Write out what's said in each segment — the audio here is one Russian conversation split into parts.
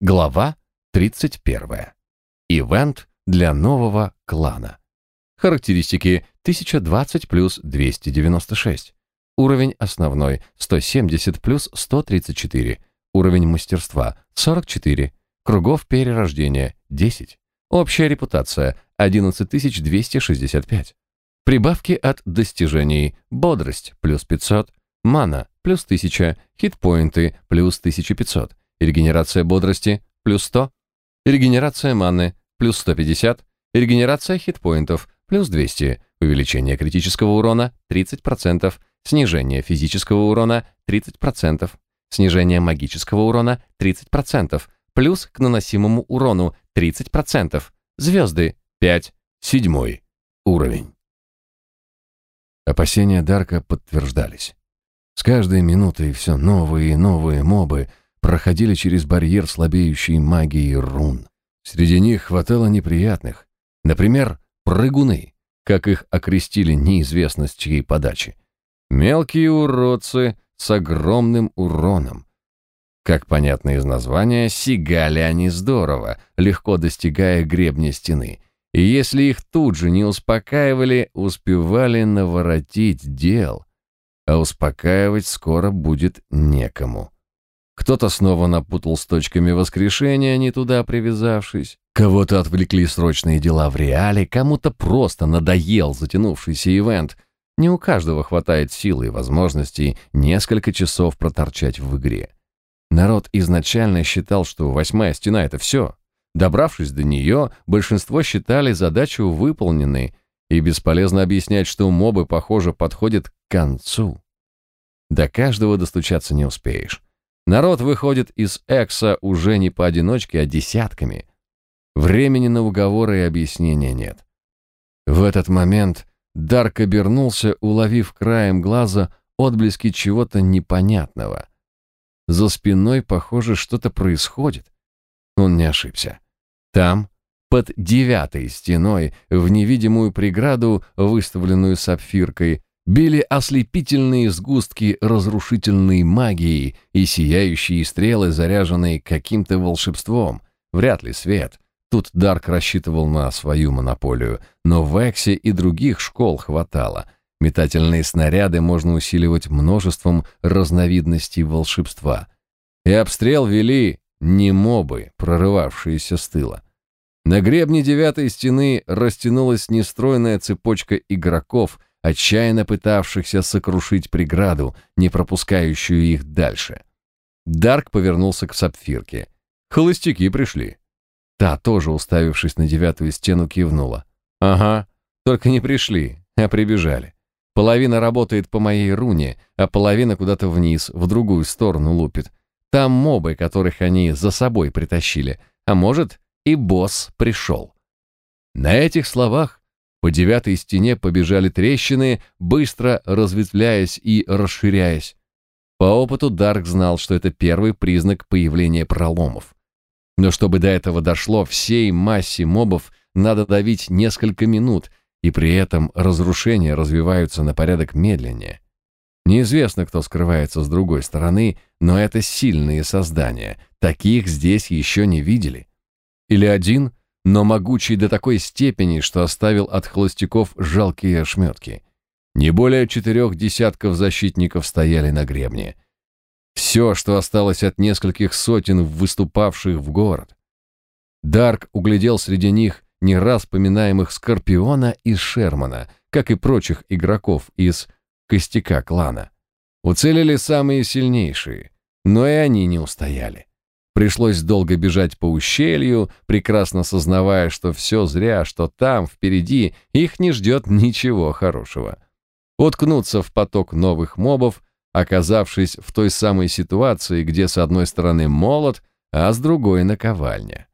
Глава 31. Ивент для нового клана. Характеристики 1020 плюс 296. Уровень основной 170 плюс 134. Уровень мастерства 44. Кругов перерождения 10. Общая репутация 11265. Прибавки от достижений. Бодрость плюс 500. Мана плюс 1000. Хитпоинты плюс 1500. Регенерация бодрости плюс 100. Регенерация маны плюс 150. Регенерация хитпоинтов плюс 200. Увеличение критического урона 30%. Снижение физического урона 30%. Снижение магического урона 30%. Плюс к наносимому урону 30%. Звезды 5. Седьмой уровень. Опасения Дарка подтверждались. С каждой минутой все новые и новые мобы проходили через барьер слабеющей магии рун. Среди них хватало неприятных. Например, прыгуны, как их окрестили неизвестно с чьей подачи. Мелкие уродцы с огромным уроном. Как понятно из названия, сигали они здорово, легко достигая гребня стены. И если их тут же не успокаивали, успевали наворотить дел. А успокаивать скоро будет некому. Кто-то снова напутал с точками воскрешения, не туда привязавшись. Кого-то отвлекли срочные дела в реале, кому-то просто надоел затянувшийся ивент. Не у каждого хватает силы и возможностей несколько часов проторчать в игре. Народ изначально считал, что восьмая стена — это все. Добравшись до нее, большинство считали задачу выполненной, и бесполезно объяснять, что мобы, похоже, подходят к концу. До каждого достучаться не успеешь. Народ выходит из Экса уже не поодиночке, а десятками. Времени на уговоры и объяснения нет. В этот момент Дарк обернулся, уловив краем глаза отблески чего-то непонятного. За спиной, похоже, что-то происходит. Он не ошибся. Там, под девятой стеной, в невидимую преграду, выставленную сапфиркой, били ослепительные сгустки разрушительной магии и сияющие стрелы, заряженные каким-то волшебством. Вряд ли свет. Тут Дарк рассчитывал на свою монополию, но в Эксе и других школ хватало — Метательные снаряды можно усиливать множеством разновидностей волшебства. И обстрел вели не мобы, прорывавшиеся с тыла. На гребне девятой стены растянулась нестройная цепочка игроков, отчаянно пытавшихся сокрушить преграду, не пропускающую их дальше. Дарк повернулся к сапфирке. Холостяки пришли. Та, тоже уставившись на девятую стену, кивнула. «Ага, только не пришли, а прибежали. Половина работает по моей руне, а половина куда-то вниз, в другую сторону лупит. Там мобы, которых они за собой притащили. А может, и босс пришел. На этих словах по девятой стене побежали трещины, быстро разветвляясь и расширяясь. По опыту Дарк знал, что это первый признак появления проломов. Но чтобы до этого дошло, всей массе мобов надо давить несколько минут, и при этом разрушения развиваются на порядок медленнее. Неизвестно, кто скрывается с другой стороны, но это сильные создания. Таких здесь еще не видели. Или один, но могучий до такой степени, что оставил от холостяков жалкие ошметки. Не более четырех десятков защитников стояли на гребне. Все, что осталось от нескольких сотен выступавших в город. Дарк углядел среди них не раз поминаемых Скорпиона и Шермана, как и прочих игроков из костяка клана. Уцелели самые сильнейшие, но и они не устояли. Пришлось долго бежать по ущелью, прекрасно сознавая, что все зря, что там, впереди, их не ждет ничего хорошего. Уткнуться в поток новых мобов, оказавшись в той самой ситуации, где с одной стороны молот, а с другой наковальня.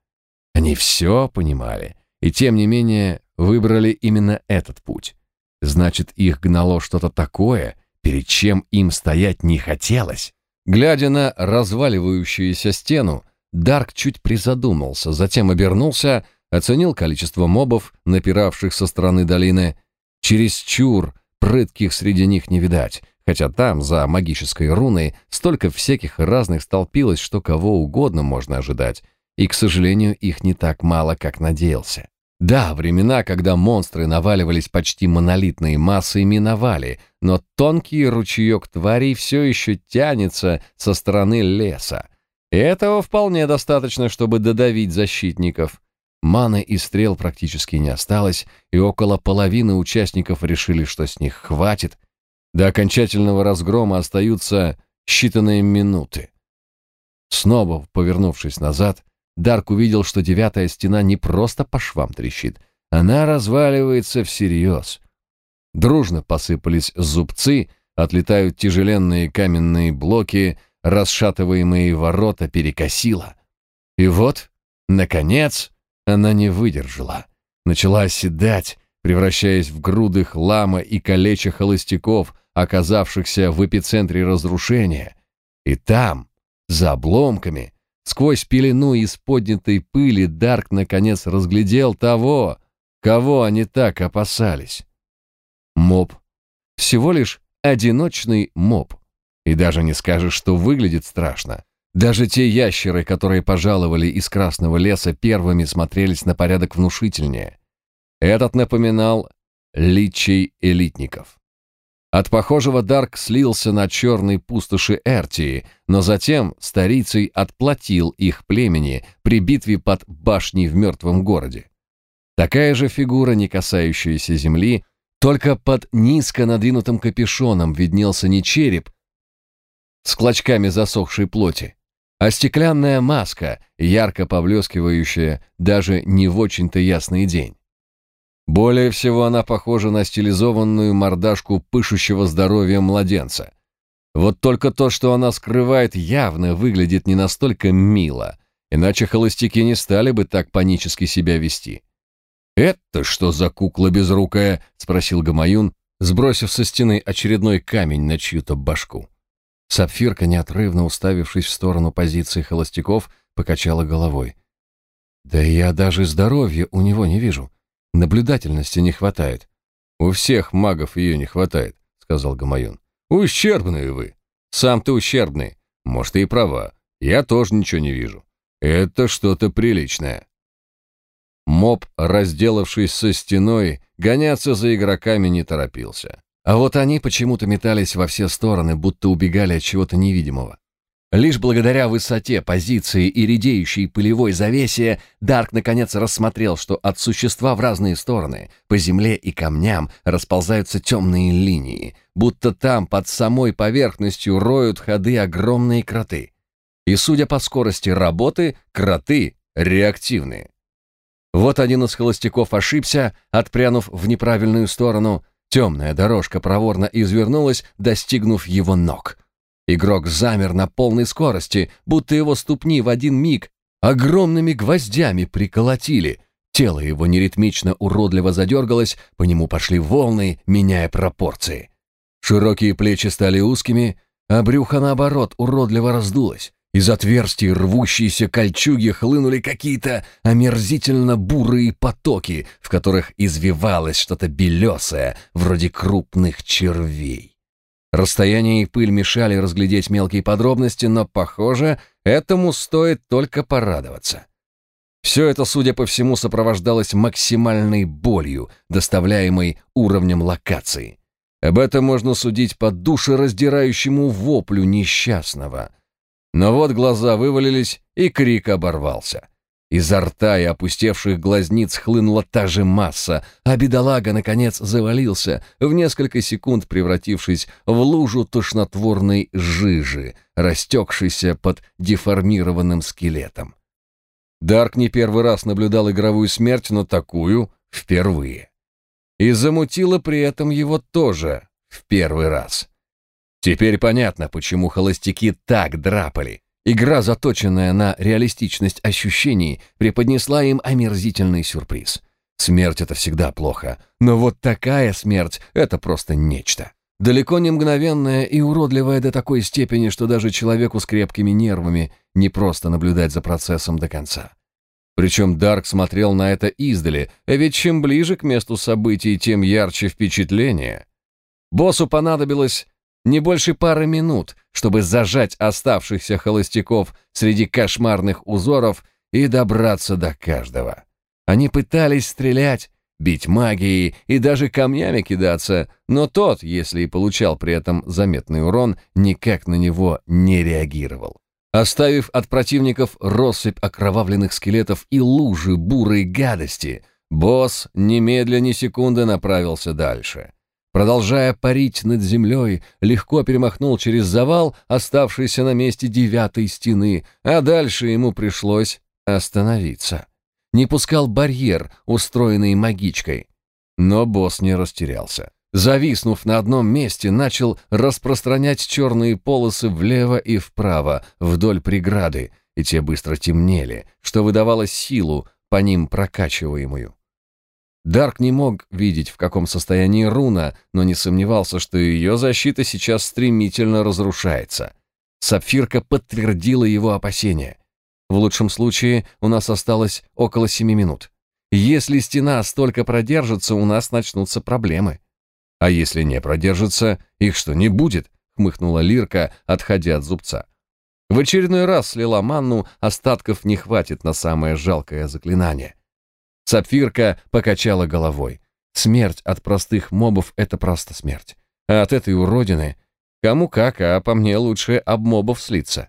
Они все понимали и тем не менее выбрали именно этот путь. Значит, их гнало что-то такое, перед чем им стоять не хотелось. Глядя на разваливающуюся стену, Дарк чуть призадумался, затем обернулся, оценил количество мобов, напиравших со стороны долины. Через чур прытких среди них не видать, хотя там, за магической руной, столько всяких разных столпилось, что кого угодно можно ожидать, и, к сожалению, их не так мало, как надеялся. Да, времена, когда монстры наваливались почти монолитной массой, миновали, но тонкий ручеек тварей все еще тянется со стороны леса. И этого вполне достаточно, чтобы додавить защитников. Маны и стрел практически не осталось, и около половины участников решили, что с них хватит. До окончательного разгрома остаются считанные минуты. Снова повернувшись назад, Дарк увидел, что девятая стена не просто по швам трещит, она разваливается всерьез. Дружно посыпались зубцы, отлетают тяжеленные каменные блоки, расшатываемые ворота перекосило. И вот, наконец, она не выдержала. Начала оседать, превращаясь в груды хлама и калеча холостяков, оказавшихся в эпицентре разрушения. И там, за обломками, Сквозь пелену из поднятой пыли Дарк наконец разглядел того, кого они так опасались. Моб. Всего лишь одиночный моб. И даже не скажешь, что выглядит страшно. Даже те ящеры, которые пожаловали из Красного леса, первыми смотрелись на порядок внушительнее. Этот напоминал личей элитников. От похожего Дарк слился на черной пустоши Эртии, но затем старицей отплатил их племени при битве под башней в мертвом городе. Такая же фигура, не касающаяся земли, только под низко надвинутым капюшоном виднелся не череп с клочками засохшей плоти, а стеклянная маска, ярко поблескивающая даже не в очень-то ясный день. Более всего она похожа на стилизованную мордашку пышущего здоровьем младенца. Вот только то, что она скрывает, явно выглядит не настолько мило, иначе холостяки не стали бы так панически себя вести. «Это что за кукла безрукая?» — спросил Гамаюн, сбросив со стены очередной камень на чью-то башку. Сапфирка, неотрывно уставившись в сторону позиции холостяков, покачала головой. «Да я даже здоровья у него не вижу. Наблюдательности не хватает. У всех магов ее не хватает, сказал Гамаюн. Ущербные вы. Сам ты ущербный. Может, и права. Я тоже ничего не вижу. Это что-то приличное. Моб, разделавшись со стеной, гоняться за игроками не торопился. А вот они почему-то метались во все стороны, будто убегали от чего-то невидимого. Лишь благодаря высоте позиции и редеющей пылевой завесе Дарк наконец рассмотрел, что от существа в разные стороны, по земле и камням, расползаются темные линии, будто там под самой поверхностью роют ходы огромные кроты. И, судя по скорости работы, кроты реактивные. Вот один из холостяков ошибся, отпрянув в неправильную сторону. Темная дорожка проворно извернулась, достигнув его ног — Игрок замер на полной скорости, будто его ступни в один миг огромными гвоздями приколотили. Тело его неритмично уродливо задергалось, по нему пошли волны, меняя пропорции. Широкие плечи стали узкими, а брюхо, наоборот, уродливо раздулось. Из отверстий рвущейся кольчуги хлынули какие-то омерзительно бурые потоки, в которых извивалось что-то белесое, вроде крупных червей. Расстояние и пыль мешали разглядеть мелкие подробности, но, похоже, этому стоит только порадоваться. Все это, судя по всему, сопровождалось максимальной болью, доставляемой уровнем локации. Об этом можно судить по душераздирающему воплю несчастного. Но вот глаза вывалились, и крик оборвался. Изо рта и опустевших глазниц хлынула та же масса, а бедолага, наконец, завалился, в несколько секунд превратившись в лужу тошнотворной жижи, растекшейся под деформированным скелетом. Дарк не первый раз наблюдал игровую смерть, но такую впервые. И замутило при этом его тоже в первый раз. Теперь понятно, почему холостяки так драпали. Игра, заточенная на реалистичность ощущений, преподнесла им омерзительный сюрприз. Смерть — это всегда плохо, но вот такая смерть — это просто нечто. Далеко не мгновенная и уродливая до такой степени, что даже человеку с крепкими нервами не просто наблюдать за процессом до конца. Причем Дарк смотрел на это издали, а ведь чем ближе к месту событий, тем ярче впечатление. Боссу понадобилось Не больше пары минут, чтобы зажать оставшихся холостяков среди кошмарных узоров и добраться до каждого. Они пытались стрелять, бить магией и даже камнями кидаться, но тот, если и получал при этом заметный урон, никак на него не реагировал. Оставив от противников россыпь окровавленных скелетов и лужи бурой гадости, босс немедленно секунды направился дальше. Продолжая парить над землей, легко перемахнул через завал, оставшийся на месте девятой стены, а дальше ему пришлось остановиться не пускал барьер, устроенный магичкой. Но босс не растерялся. Зависнув на одном месте, начал распространять черные полосы влево и вправо, вдоль преграды, и те быстро темнели, что выдавало силу, по ним прокачиваемую. Дарк не мог видеть, в каком состоянии руна, но не сомневался, что ее защита сейчас стремительно разрушается. Сапфирка подтвердила его опасения. В лучшем случае у нас осталось около семи минут. Если стена столько продержится, у нас начнутся проблемы. А если не продержится, их что, не будет? хмыкнула Лирка, отходя от зубца. В очередной раз слила манну, остатков не хватит на самое жалкое заклинание. Сапфирка покачала головой. Смерть от простых мобов — это просто смерть. А от этой уродины кому как, а по мне лучше об мобов слиться.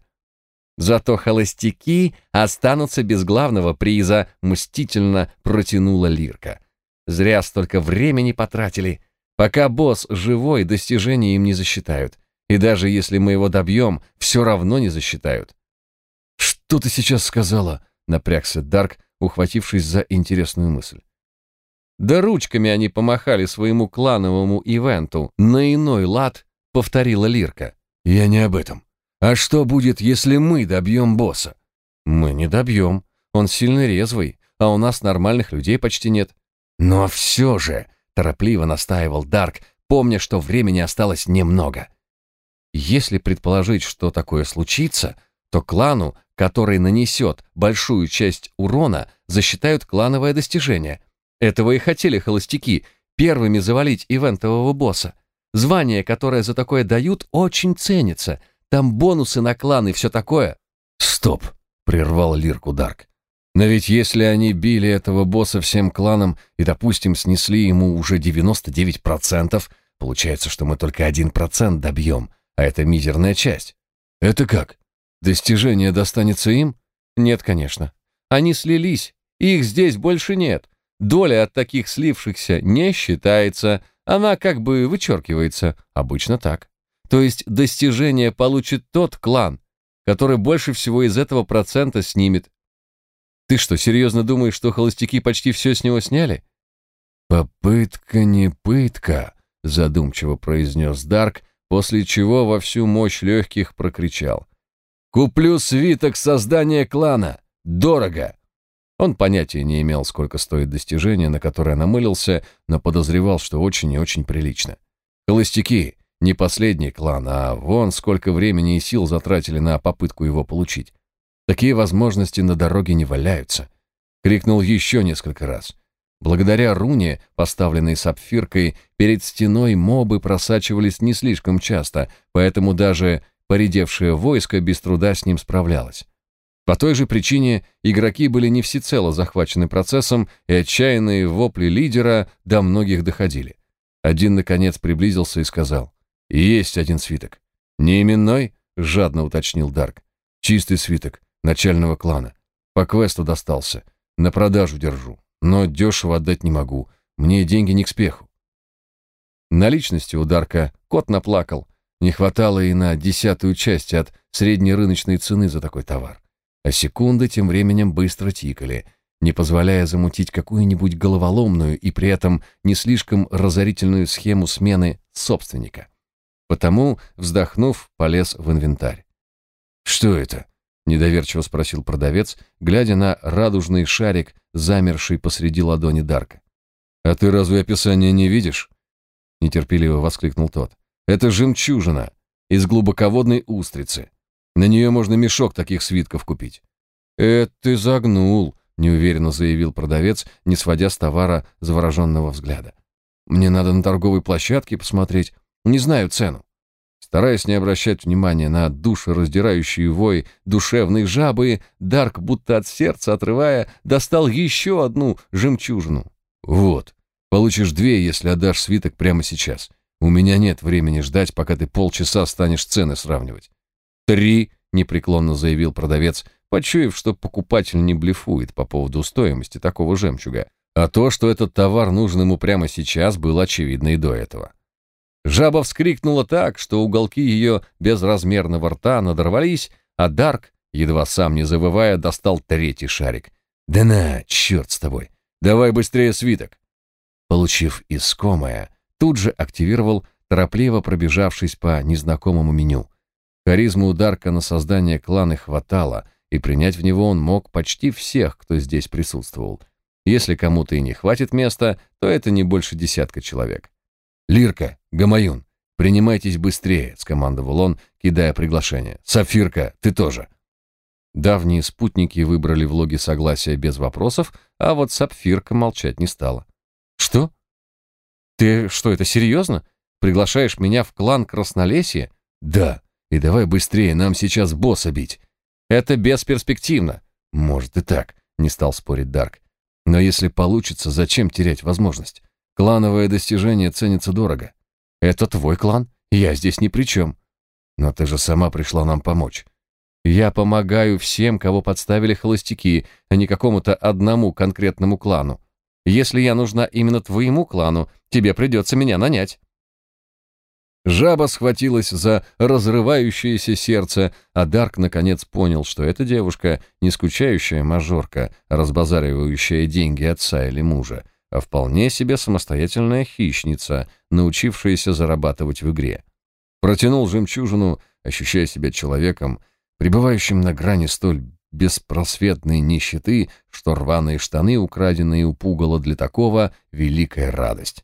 Зато холостяки останутся без главного приза, мстительно протянула Лирка. Зря столько времени потратили. Пока босс живой, достижения им не засчитают. И даже если мы его добьем, все равно не засчитают. «Что ты сейчас сказала?» — напрягся Дарк, ухватившись за интересную мысль. Да ручками они помахали своему клановому ивенту. На иной лад повторила Лирка. «Я не об этом. А что будет, если мы добьем босса? Мы не добьем. Он сильно резвый, а у нас нормальных людей почти нет. Но все же, торопливо настаивал Дарк, помня, что времени осталось немного. Если предположить, что такое случится, то клану, который нанесет большую часть урона, засчитают клановое достижение. Этого и хотели холостяки, первыми завалить ивентового босса. Звание, которое за такое дают, очень ценится — там бонусы на клан и все такое. Стоп, прервал Лирку Дарк. Но ведь если они били этого босса всем кланом и, допустим, снесли ему уже 99%, получается, что мы только 1% добьем, а это мизерная часть. Это как? Достижение достанется им? Нет, конечно. Они слились, их здесь больше нет. Доля от таких слившихся не считается, она как бы вычеркивается. Обычно так. То есть достижение получит тот клан, который больше всего из этого процента снимет. Ты что, серьезно думаешь, что холостяки почти все с него сняли? Попытка не пытка, задумчиво произнес Дарк, после чего во всю мощь легких прокричал. Куплю свиток создания клана. Дорого. Он понятия не имел, сколько стоит достижение, на которое намылился, но подозревал, что очень и очень прилично. Холостяки, не последний клан, а вон сколько времени и сил затратили на попытку его получить. Такие возможности на дороге не валяются. Крикнул еще несколько раз. Благодаря руне, поставленной сапфиркой, перед стеной мобы просачивались не слишком часто, поэтому даже поредевшее войско без труда с ним справлялось. По той же причине игроки были не всецело захвачены процессом, и отчаянные вопли лидера до многих доходили. Один, наконец, приблизился и сказал, «Есть один свиток». «Не именной?» — жадно уточнил Дарк. «Чистый свиток, начального клана. По квесту достался. На продажу держу. Но дешево отдать не могу. Мне деньги не к спеху». Наличности у Дарка кот наплакал. Не хватало и на десятую часть от средней рыночной цены за такой товар. А секунды тем временем быстро тикали, не позволяя замутить какую-нибудь головоломную и при этом не слишком разорительную схему смены собственника. Потому, вздохнув, полез в инвентарь. «Что это?» — недоверчиво спросил продавец, глядя на радужный шарик, замерший посреди ладони Дарка. «А ты разве описание не видишь?» — нетерпеливо воскликнул тот. «Это жемчужина из глубоководной устрицы. На нее можно мешок таких свитков купить». «Это ты загнул», — неуверенно заявил продавец, не сводя с товара завороженного взгляда. «Мне надо на торговой площадке посмотреть, не знаю цену. Стараясь не обращать внимания на душераздирающий вой душевной жабы, Дарк, будто от сердца отрывая, достал еще одну жемчужину. «Вот, получишь две, если отдашь свиток прямо сейчас. У меня нет времени ждать, пока ты полчаса станешь цены сравнивать». «Три», — непреклонно заявил продавец, почуяв, что покупатель не блефует по поводу стоимости такого жемчуга, а то, что этот товар нужен ему прямо сейчас, было очевидно и до этого. Жаба вскрикнула так, что уголки ее безразмерного рта надорвались, а Дарк, едва сам не завывая, достал третий шарик. «Да на, черт с тобой! Давай быстрее свиток!» Получив искомое, тут же активировал, торопливо пробежавшись по незнакомому меню. Харизмы у Дарка на создание клана хватало, и принять в него он мог почти всех, кто здесь присутствовал. Если кому-то и не хватит места, то это не больше десятка человек. «Лирка, Гамаюн, принимайтесь быстрее», — скомандовал он, кидая приглашение. «Сафирка, ты тоже». Давние спутники выбрали влоги согласия без вопросов, а вот Сапфирка молчать не стала. «Что? Ты что, это серьезно? Приглашаешь меня в клан Краснолесья?» «Да, и давай быстрее, нам сейчас босса бить». «Это бесперспективно». «Может и так», — не стал спорить Дарк. «Но если получится, зачем терять возможность? Клановое достижение ценится дорого. Это твой клан, я здесь ни при чем. Но ты же сама пришла нам помочь. Я помогаю всем, кого подставили холостяки, а не какому-то одному конкретному клану. Если я нужна именно твоему клану, тебе придется меня нанять. Жаба схватилась за разрывающееся сердце, а Дарк наконец понял, что эта девушка не скучающая мажорка, разбазаривающая деньги отца или мужа, а вполне себе самостоятельная хищница, научившаяся зарабатывать в игре. Протянул жемчужину, ощущая себя человеком, пребывающим на грани столь беспросветной нищеты, что рваные штаны, украденные у пугала для такого, великая радость.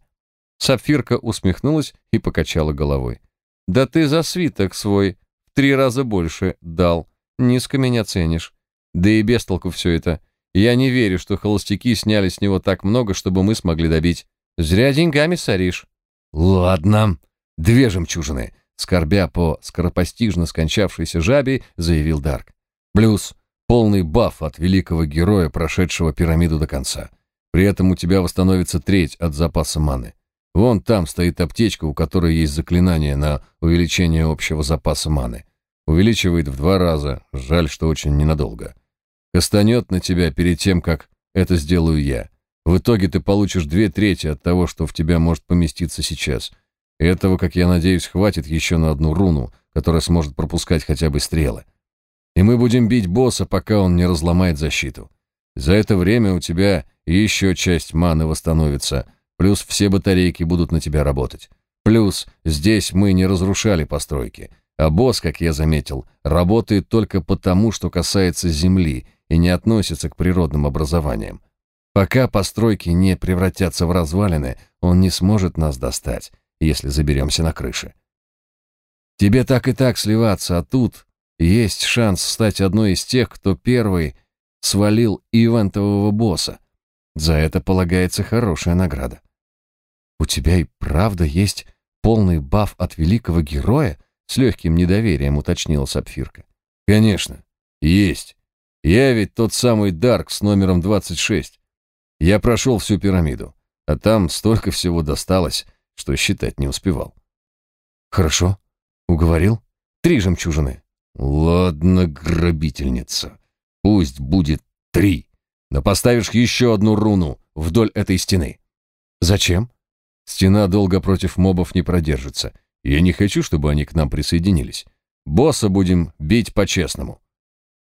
Сапфирка усмехнулась и покачала головой. «Да ты за свиток свой в три раза больше дал. Низко меня ценишь. Да и без толку все это. Я не верю, что холостяки сняли с него так много, чтобы мы смогли добить. Зря деньгами соришь. Ладно, две жемчужины, скорбя по скоропостижно скончавшейся жабе, заявил Дарк. Плюс полный баф от великого героя, прошедшего пирамиду до конца. При этом у тебя восстановится треть от запаса маны. Вон там стоит аптечка, у которой есть заклинание на увеличение общего запаса маны. Увеличивает в два раза, жаль, что очень ненадолго. Кастанет на тебя перед тем, как это сделаю я. В итоге ты получишь две трети от того, что в тебя может поместиться сейчас. Этого, как я надеюсь, хватит еще на одну руну, которая сможет пропускать хотя бы стрелы. И мы будем бить босса, пока он не разломает защиту. За это время у тебя еще часть маны восстановится, плюс все батарейки будут на тебя работать. Плюс здесь мы не разрушали постройки, а босс, как я заметил, работает только потому, что касается земли и не относится к природным образованиям. Пока постройки не превратятся в развалины, он не сможет нас достать, если заберемся на крыше. Тебе так и так сливаться, а тут есть шанс стать одной из тех, кто первый свалил ивентового босса. За это полагается хорошая награда. У тебя и правда есть полный баф от великого героя? С легким недоверием уточнила Сапфирка. Конечно, есть. Я ведь тот самый Дарк с номером 26. Я прошел всю пирамиду, а там столько всего досталось, что считать не успевал. Хорошо, уговорил. Три жемчужины. Ладно, грабительница. Пусть будет три. Но поставишь еще одну руну вдоль этой стены. Зачем? Стена долго против мобов не продержится. Я не хочу, чтобы они к нам присоединились. Босса будем бить по-честному.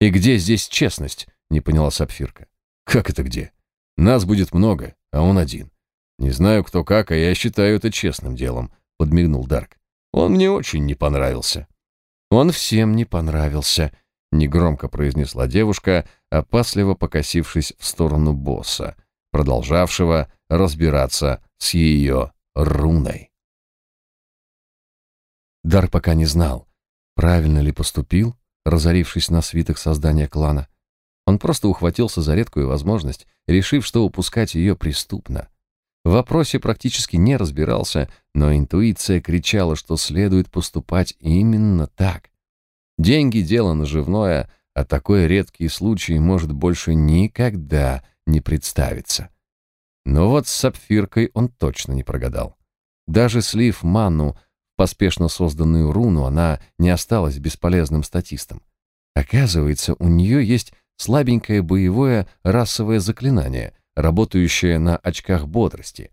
«И где здесь честность?» — не поняла Сапфирка. «Как это где? Нас будет много, а он один. Не знаю, кто как, а я считаю это честным делом», — подмигнул Дарк. «Он мне очень не понравился». «Он всем не понравился», — негромко произнесла девушка, опасливо покосившись в сторону босса, продолжавшего разбираться с ее руной. Дар пока не знал, правильно ли поступил, разорившись на свиток создания клана. Он просто ухватился за редкую возможность, решив, что упускать ее преступно. В вопросе практически не разбирался, но интуиция кричала, что следует поступать именно так. Деньги — дело наживное, а такой редкий случай может больше никогда не представиться. Но вот с сапфиркой он точно не прогадал. Даже слив ману поспешно созданную руну, она не осталась бесполезным статистом. Оказывается, у нее есть слабенькое боевое расовое заклинание, работающее на очках бодрости.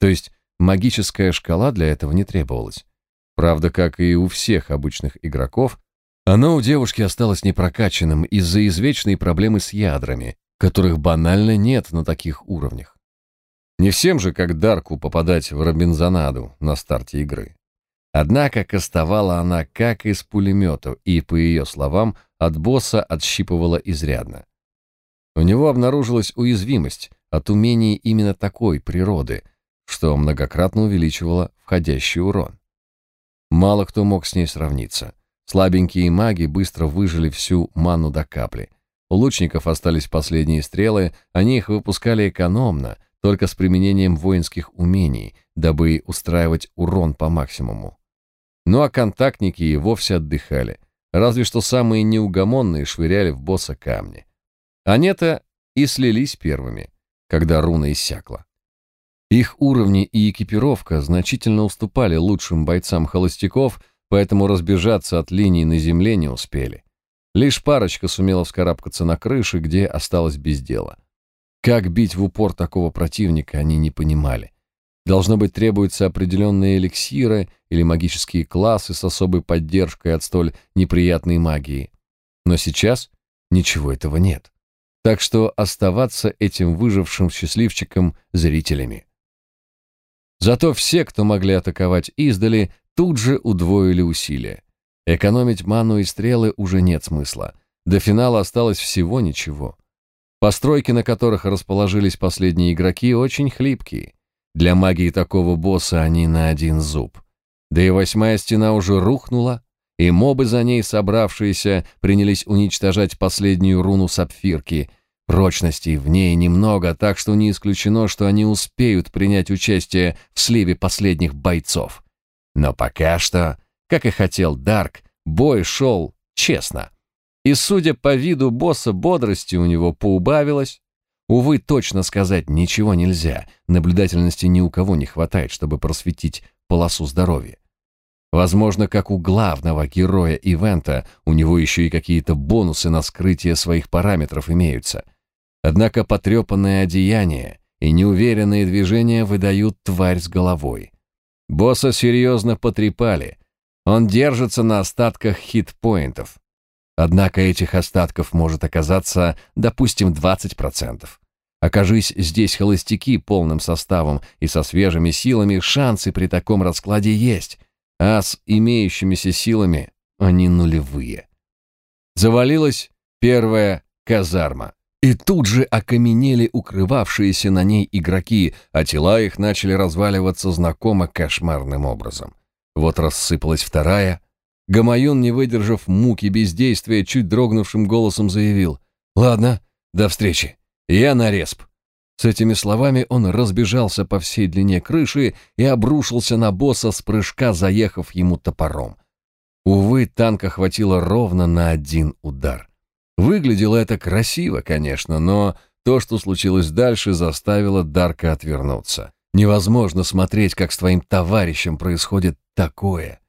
То есть магическая шкала для этого не требовалась. Правда, как и у всех обычных игроков, оно у девушки осталось непрокачанным из-за извечной проблемы с ядрами, которых банально нет на таких уровнях. Не всем же, как Дарку, попадать в Робинзонаду на старте игры. Однако кастовала она как из пулемета, и, по ее словам, от босса отщипывала изрядно. У него обнаружилась уязвимость от умений именно такой природы, что многократно увеличивало входящий урон. Мало кто мог с ней сравниться. Слабенькие маги быстро выжили всю ману до капли. У лучников остались последние стрелы, они их выпускали экономно, только с применением воинских умений, дабы устраивать урон по максимуму. Ну а контактники и вовсе отдыхали. Разве что самые неугомонные швыряли в босса камни. Они-то и слились первыми, когда руна иссякла. Их уровни и экипировка значительно уступали лучшим бойцам холостяков, поэтому разбежаться от линии на земле не успели. Лишь парочка сумела вскарабкаться на крыше, где осталось без дела. Как бить в упор такого противника, они не понимали. Должно быть, требуются определенные эликсиры или магические классы с особой поддержкой от столь неприятной магии. Но сейчас ничего этого нет. Так что оставаться этим выжившим счастливчиком зрителями. Зато все, кто могли атаковать издали, тут же удвоили усилия. Экономить ману и стрелы уже нет смысла. До финала осталось всего ничего. Постройки, на которых расположились последние игроки, очень хлипкие. Для магии такого босса они на один зуб. Да и восьмая стена уже рухнула, и мобы за ней, собравшиеся, принялись уничтожать последнюю руну сапфирки. Прочности в ней немного, так что не исключено, что они успеют принять участие в сливе последних бойцов. Но пока что, как и хотел Дарк, бой шел честно. И, судя по виду босса, бодрости у него поубавилось, Увы, точно сказать ничего нельзя. Наблюдательности ни у кого не хватает, чтобы просветить полосу здоровья. Возможно, как у главного героя ивента, у него еще и какие-то бонусы на скрытие своих параметров имеются. Однако потрепанное одеяние и неуверенные движения выдают тварь с головой. Босса серьезно потрепали. Он держится на остатках хит-поинтов. Однако этих остатков может оказаться, допустим, 20%. Окажись здесь холостяки полным составом и со свежими силами, шансы при таком раскладе есть, а с имеющимися силами они нулевые. Завалилась первая казарма. И тут же окаменели укрывавшиеся на ней игроки, а тела их начали разваливаться знакомо кошмарным образом. Вот рассыпалась вторая, Гамаюн, не выдержав муки бездействия, чуть дрогнувшим голосом заявил «Ладно, до встречи, я на респ». С этими словами он разбежался по всей длине крыши и обрушился на босса с прыжка, заехав ему топором. Увы, танка хватило ровно на один удар. Выглядело это красиво, конечно, но то, что случилось дальше, заставило Дарка отвернуться. Невозможно смотреть, как с твоим товарищем происходит такое.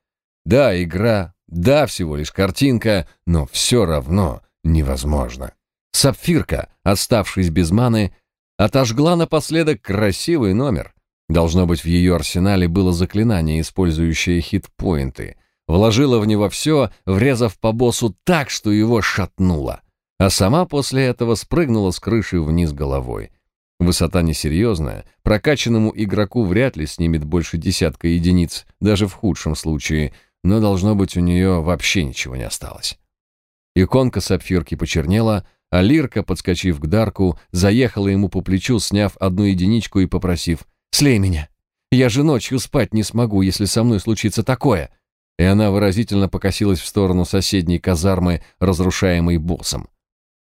Да, игра, да, всего лишь картинка, но все равно невозможно. Сапфирка, оставшись без маны, отожгла напоследок красивый номер. Должно быть, в ее арсенале было заклинание, использующее хитпоинты. Вложила в него все, врезав по боссу так, что его шатнуло. А сама после этого спрыгнула с крыши вниз головой. Высота несерьезная, прокачанному игроку вряд ли снимет больше десятка единиц, даже в худшем случае — но, должно быть, у нее вообще ничего не осталось. Иконка сапфирки почернела, а Лирка, подскочив к Дарку, заехала ему по плечу, сняв одну единичку и попросив «Слей меня! Я же ночью спать не смогу, если со мной случится такое!» И она выразительно покосилась в сторону соседней казармы, разрушаемой боссом.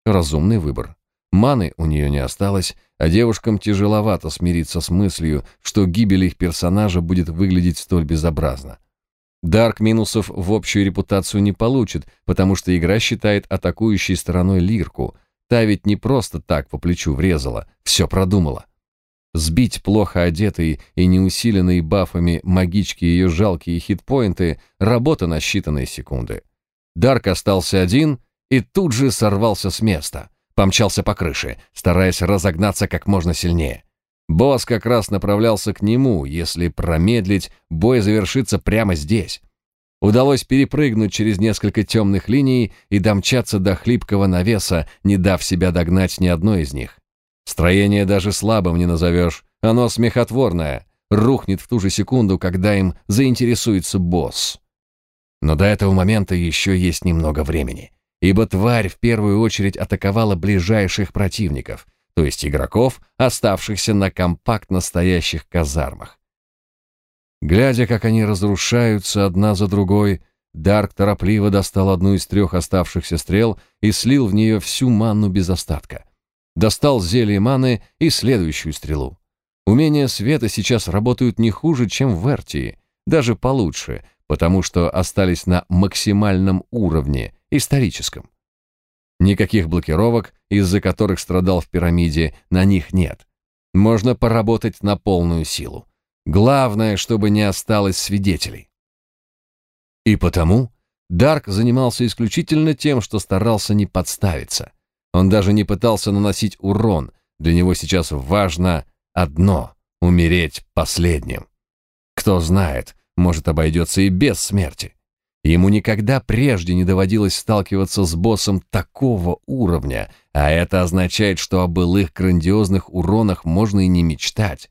Разумный выбор. Маны у нее не осталось, а девушкам тяжеловато смириться с мыслью, что гибель их персонажа будет выглядеть столь безобразно. Дарк минусов в общую репутацию не получит, потому что игра считает атакующей стороной лирку. Та ведь не просто так по плечу врезала, все продумала. Сбить плохо одетые и неусиленные бафами магички ее жалкие хитпоинты – работа на считанные секунды. Дарк остался один и тут же сорвался с места. Помчался по крыше, стараясь разогнаться как можно сильнее. Босс как раз направлялся к нему, если промедлить, бой завершится прямо здесь. Удалось перепрыгнуть через несколько темных линий и домчаться до хлипкого навеса, не дав себя догнать ни одной из них. Строение даже слабым не назовешь, оно смехотворное, рухнет в ту же секунду, когда им заинтересуется босс. Но до этого момента еще есть немного времени, ибо тварь в первую очередь атаковала ближайших противников, то есть игроков, оставшихся на компактно стоящих казармах. Глядя, как они разрушаются одна за другой, Дарк торопливо достал одну из трех оставшихся стрел и слил в нее всю манну без остатка. Достал зелье маны и следующую стрелу. Умения света сейчас работают не хуже, чем в Эртии, даже получше, потому что остались на максимальном уровне, историческом. Никаких блокировок, из-за которых страдал в пирамиде, на них нет. Можно поработать на полную силу. Главное, чтобы не осталось свидетелей. И потому Дарк занимался исключительно тем, что старался не подставиться. Он даже не пытался наносить урон. Для него сейчас важно одно — умереть последним. Кто знает, может, обойдется и без смерти. Ему никогда прежде не доводилось сталкиваться с боссом такого уровня, а это означает, что о былых грандиозных уронах можно и не мечтать.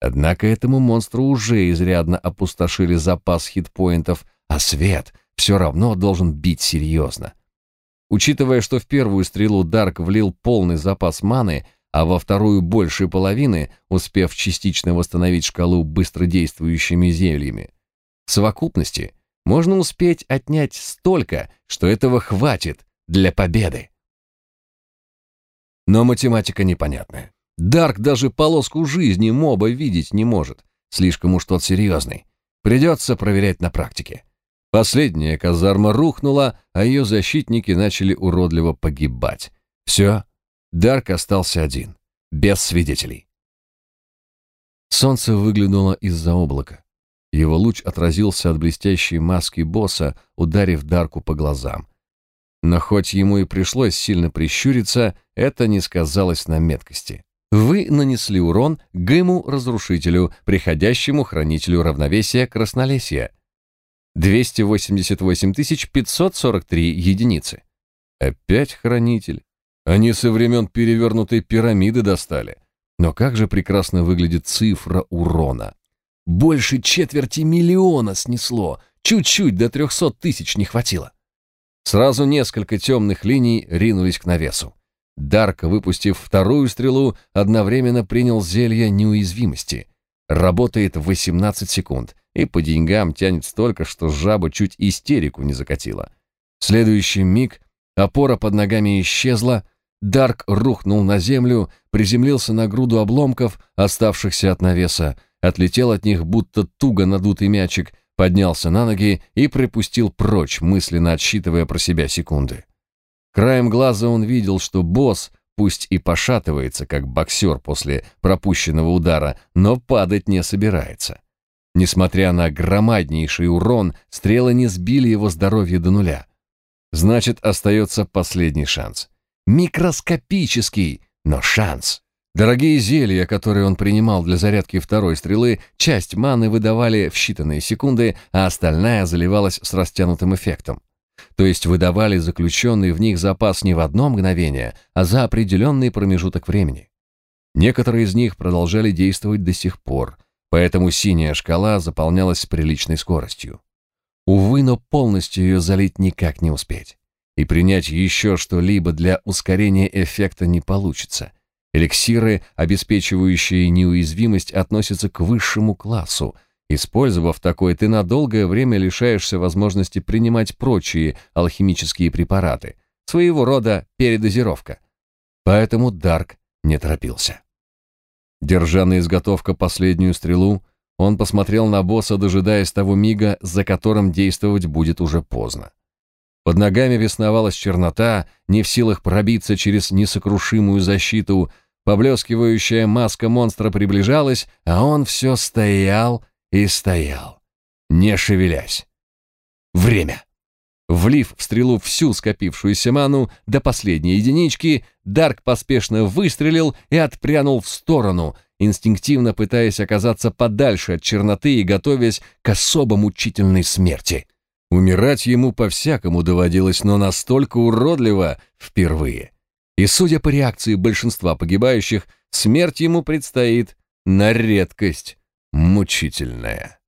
Однако этому монстру уже изрядно опустошили запас хитпоинтов, а свет все равно должен бить серьезно. Учитывая, что в первую стрелу Дарк влил полный запас маны, а во вторую больше половины, успев частично восстановить шкалу быстродействующими зельями. В совокупности можно успеть отнять столько, что этого хватит для победы. Но математика непонятная. Дарк даже полоску жизни моба видеть не может. Слишком уж тот серьезный. Придется проверять на практике. Последняя казарма рухнула, а ее защитники начали уродливо погибать. Все, Дарк остался один, без свидетелей. Солнце выглянуло из-за облака. Его луч отразился от блестящей маски босса, ударив Дарку по глазам. Но хоть ему и пришлось сильно прищуриться, это не сказалось на меткости. Вы нанесли урон Гэму-разрушителю, приходящему хранителю равновесия Краснолесья. 288 543 единицы. Опять хранитель. Они со времен перевернутой пирамиды достали. Но как же прекрасно выглядит цифра урона. Больше четверти миллиона снесло. Чуть-чуть до трехсот тысяч не хватило. Сразу несколько темных линий ринулись к навесу. Дарк, выпустив вторую стрелу, одновременно принял зелье неуязвимости. Работает 18 секунд и по деньгам тянет столько, что жаба чуть истерику не закатила. В следующий миг опора под ногами исчезла, Дарк рухнул на землю, приземлился на груду обломков, оставшихся от навеса, отлетел от них, будто туго надутый мячик, поднялся на ноги и припустил прочь, мысленно отсчитывая про себя секунды. Краем глаза он видел, что босс, пусть и пошатывается, как боксер после пропущенного удара, но падать не собирается. Несмотря на громаднейший урон, стрелы не сбили его здоровье до нуля. Значит, остается последний шанс. Микроскопический, но шанс. Дорогие зелья, которые он принимал для зарядки второй стрелы, часть маны выдавали в считанные секунды, а остальная заливалась с растянутым эффектом. То есть выдавали заключенный в них запас не в одно мгновение, а за определенный промежуток времени. Некоторые из них продолжали действовать до сих пор, поэтому синяя шкала заполнялась с приличной скоростью. Увы, но полностью ее залить никак не успеть. И принять еще что-либо для ускорения эффекта не получится. Эликсиры, обеспечивающие неуязвимость, относятся к высшему классу. Использовав такой, ты на долгое время лишаешься возможности принимать прочие алхимические препараты. Своего рода передозировка. поэтому Дарк не торопился. Держа на изготовка последнюю стрелу, он посмотрел на босса, дожидаясь того мига, за которым действовать будет уже поздно. Под ногами весновалась чернота, не в силах пробиться через несокрушимую защиту, поблескивающая маска монстра приближалась, а он все стоял и стоял, не шевелясь. Время. Влив в стрелу всю скопившуюся ману до последней единички, Дарк поспешно выстрелил и отпрянул в сторону, инстинктивно пытаясь оказаться подальше от черноты и готовясь к особо мучительной смерти. Умирать ему по-всякому доводилось, но настолько уродливо впервые. И судя по реакции большинства погибающих, смерть ему предстоит на редкость мучительная.